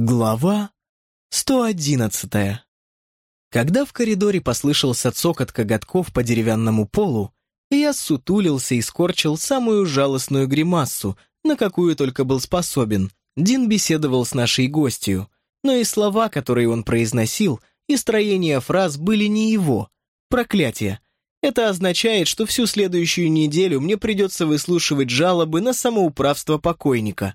Глава 111 Когда в коридоре послышался цокот коготков по деревянному полу, я сутулился и скорчил самую жалостную гримассу, на какую только был способен. Дин беседовал с нашей гостью, но и слова, которые он произносил, и строение фраз были не его. Проклятие. Это означает, что всю следующую неделю мне придется выслушивать жалобы на самоуправство покойника.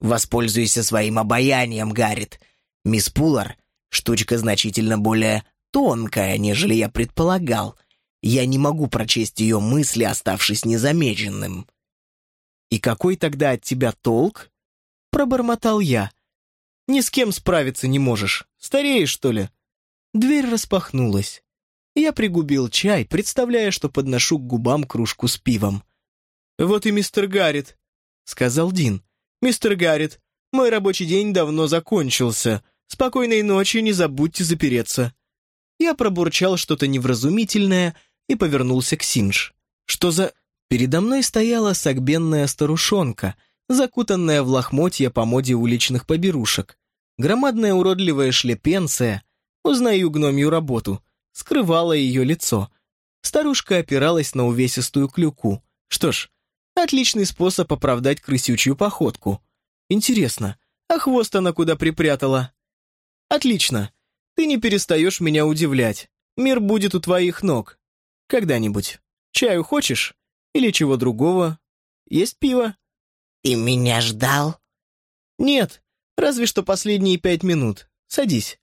Воспользуйся своим обаянием, Гаррит. Мисс Пулар — штучка значительно более тонкая, нежели я предполагал. Я не могу прочесть ее мысли, оставшись незамеченным». «И какой тогда от тебя толк?» — пробормотал я. «Ни с кем справиться не можешь. Стареешь, что ли?» Дверь распахнулась. Я пригубил чай, представляя, что подношу к губам кружку с пивом. «Вот и мистер Гаррит», — сказал Дин. «Мистер Гаррит, мой рабочий день давно закончился. Спокойной ночи, не забудьте запереться». Я пробурчал что-то невразумительное и повернулся к Синж. «Что за...» Передо мной стояла сагбенная старушонка, закутанная в лохмотья по моде уличных поберушек. Громадная уродливая шлепенция, узнаю гномью работу, скрывала ее лицо. Старушка опиралась на увесистую клюку. Что ж, Отличный способ оправдать крысючью походку. Интересно, а хвост она куда припрятала? Отлично. Ты не перестаешь меня удивлять. Мир будет у твоих ног. Когда-нибудь. Чаю хочешь? Или чего другого? Есть пиво? Ты меня ждал? Нет, разве что последние пять минут. Садись.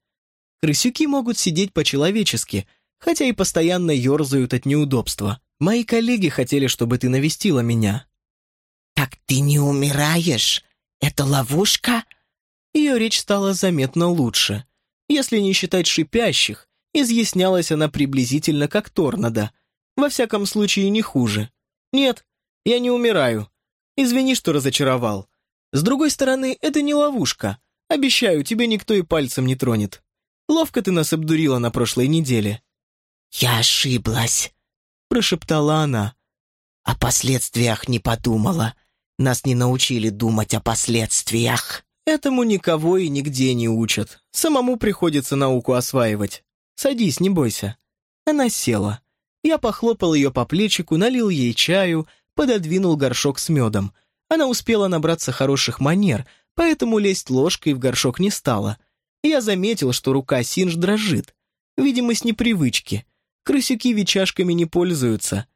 Крысюки могут сидеть по-человечески, хотя и постоянно ерзают от неудобства. Мои коллеги хотели, чтобы ты навестила меня». «Так ты не умираешь? Это ловушка?» Ее речь стала заметно лучше. Если не считать шипящих, изъяснялась она приблизительно как торнадо. Во всяком случае, не хуже. «Нет, я не умираю. Извини, что разочаровал. С другой стороны, это не ловушка. Обещаю, тебе никто и пальцем не тронет. Ловко ты нас обдурила на прошлой неделе». «Я ошиблась», — прошептала она. «О последствиях не подумала. Нас не научили думать о последствиях». «Этому никого и нигде не учат. Самому приходится науку осваивать. Садись, не бойся». Она села. Я похлопал ее по плечику, налил ей чаю, пододвинул горшок с медом. Она успела набраться хороших манер, поэтому лезть ложкой в горшок не стала. Я заметил, что рука Синж дрожит. Видимо, с непривычки крысюки ветчашками не пользуются.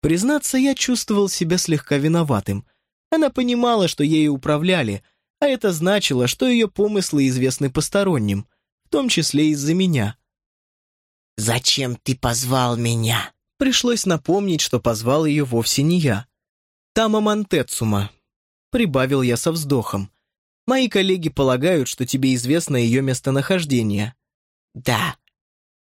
Признаться, я чувствовал себя слегка виноватым. Она понимала, что ею управляли, а это значило, что ее помыслы известны посторонним, в том числе из-за меня. «Зачем ты позвал меня?» Пришлось напомнить, что позвал ее вовсе не я. «Тама Монтецума», — прибавил я со вздохом. «Мои коллеги полагают, что тебе известно ее местонахождение». «Да,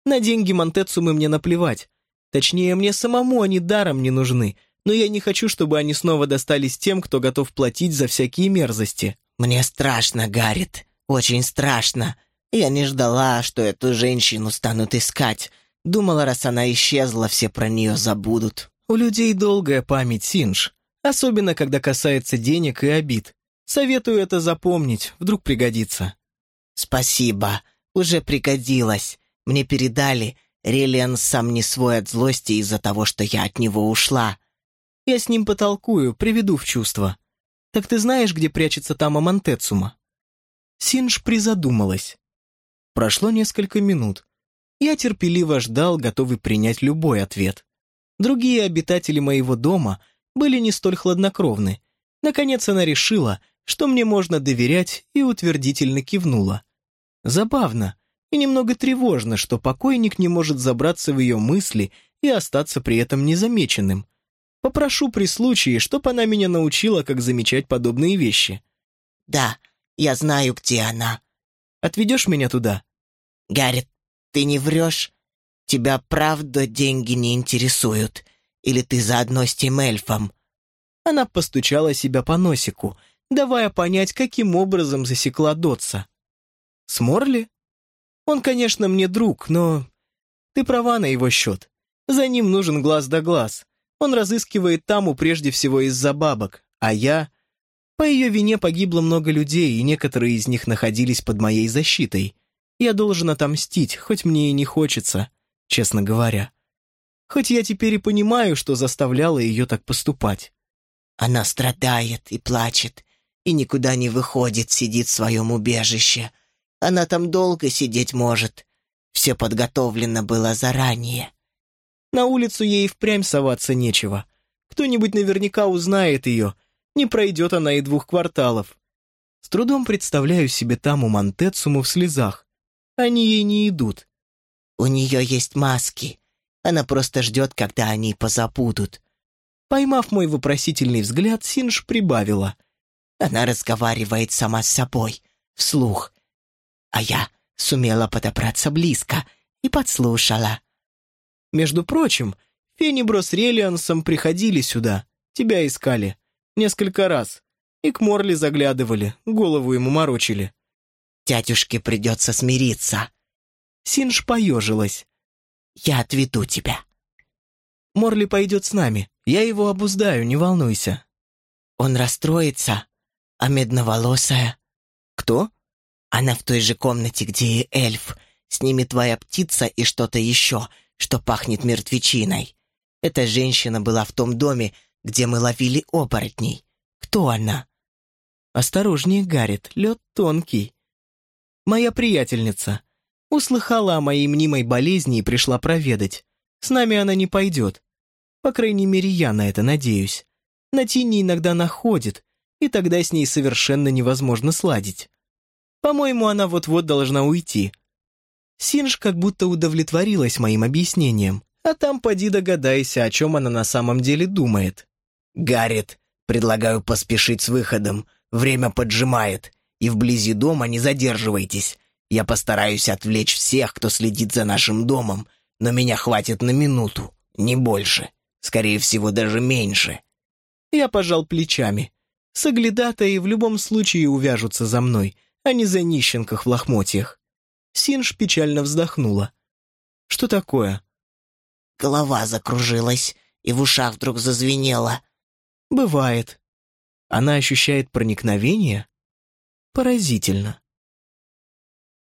на деньги Монтецумы мне наплевать. Точнее, мне самому они даром не нужны, но я не хочу, чтобы они снова достались тем, кто готов платить за всякие мерзости. Мне страшно, Гаррит, очень страшно. Я не ждала, что эту женщину станут искать. Думала, раз она исчезла, все про нее забудут. У людей долгая память, Синж. Особенно, когда касается денег и обид. Советую это запомнить, вдруг пригодится. Спасибо, уже пригодилось. Мне передали, Релиан сам не свой от злости из-за того, что я от него ушла. Я с ним потолкую, приведу в чувство. Так ты знаешь, где прячется Тама Монтецума?» Синж призадумалась. Прошло несколько минут. Я терпеливо ждал, готовый принять любой ответ. Другие обитатели моего дома были не столь хладнокровны. Наконец она решила, что мне можно доверять, и утвердительно кивнула. Забавно, и немного тревожно, что покойник не может забраться в ее мысли и остаться при этом незамеченным. Попрошу при случае, чтоб она меня научила, как замечать подобные вещи. «Да, я знаю, где она». «Отведешь меня туда?» «Гаррит, ты не врешь? Тебя правда деньги не интересуют? Или ты заодно с тем эльфом?» Она постучала себя по носику, давая понять, каким образом засекла Дотса. «С Морли?» Он, конечно, мне друг, но... Ты права на его счет. За ним нужен глаз да глаз. Он разыскивает Таму прежде всего из-за бабок, а я... По ее вине погибло много людей, и некоторые из них находились под моей защитой. Я должен отомстить, хоть мне и не хочется, честно говоря. Хоть я теперь и понимаю, что заставляла ее так поступать. Она страдает и плачет, и никуда не выходит, сидит в своем убежище. Она там долго сидеть может. Все подготовлено было заранее. На улицу ей впрямь соваться нечего. Кто-нибудь наверняка узнает ее. Не пройдет она и двух кварталов. С трудом представляю себе там у Монтецуму в слезах. Они ей не идут. У нее есть маски. Она просто ждет, когда они позабудут. Поймав мой вопросительный взгляд, Синж прибавила. Она разговаривает сама с собой, вслух. А я сумела подобраться близко и подслушала. Между прочим, Фенибро с Релиансом приходили сюда, тебя искали. Несколько раз. И к Морли заглядывали, голову ему морочили. Дядюшке придется смириться. Синж поежилась. Я отведу тебя. Морли пойдет с нами. Я его обуздаю, не волнуйся. Он расстроится. А медноволосая? Кто? Она в той же комнате, где и эльф. С ними твоя птица и что-то еще, что пахнет мертвечиной. Эта женщина была в том доме, где мы ловили оборотней. Кто она? Осторожнее, Гаррит, лед тонкий. Моя приятельница. Услыхала о моей мнимой болезни и пришла проведать. С нами она не пойдет. По крайней мере, я на это надеюсь. На Тине иногда находит, и тогда с ней совершенно невозможно сладить. По-моему, она вот-вот должна уйти. Синж как будто удовлетворилась моим объяснением, а там поди догадайся, о чем она на самом деле думает. «Гаррет, предлагаю поспешить с выходом. Время поджимает, и вблизи дома не задерживайтесь. Я постараюсь отвлечь всех, кто следит за нашим домом, но меня хватит на минуту, не больше. Скорее всего, даже меньше». Я пожал плечами. Соглядатаи в любом случае увяжутся за мной, а не за нищенках в лохмотьях. Синж печально вздохнула. «Что такое?» Голова закружилась, и в ушах вдруг зазвенело. «Бывает. Она ощущает проникновение?» «Поразительно.